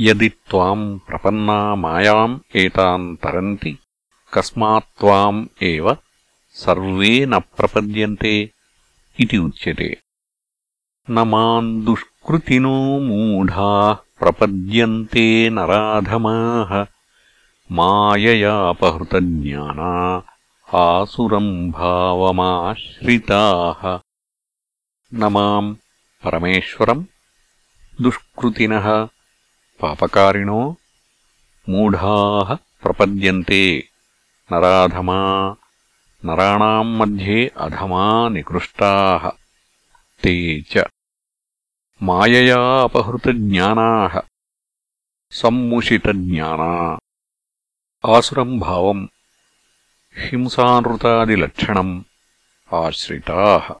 యది త్వాం ప్రపన్నా మాయాం ఏతాం తరంతి కస్మాత్వాం ఏవ సర్వే న ప్రపద్యంతే ఇది ఉచ్యతే. నమాం దుష్కృతినో మూఢా ప్రపద్యంతే నరాధమాః మాయయాపహృతజ్ఞానా ఆసురం భావమాశ్రితాః. నమాం పరమేశ్వరం దుష్కృతినః परमेश्वरम् दुष्कृतिनः पापकारिणो मूढाः प्रपद्यन्ते नराधमा नराणाम् मध्ये अधमा निकृष्टाः ते च मायया अपहृतज्ञानाः सम्मुषितज्ञाना आसुरम् भावम् हिंसानृतादिलक्षणम् आश्रिताः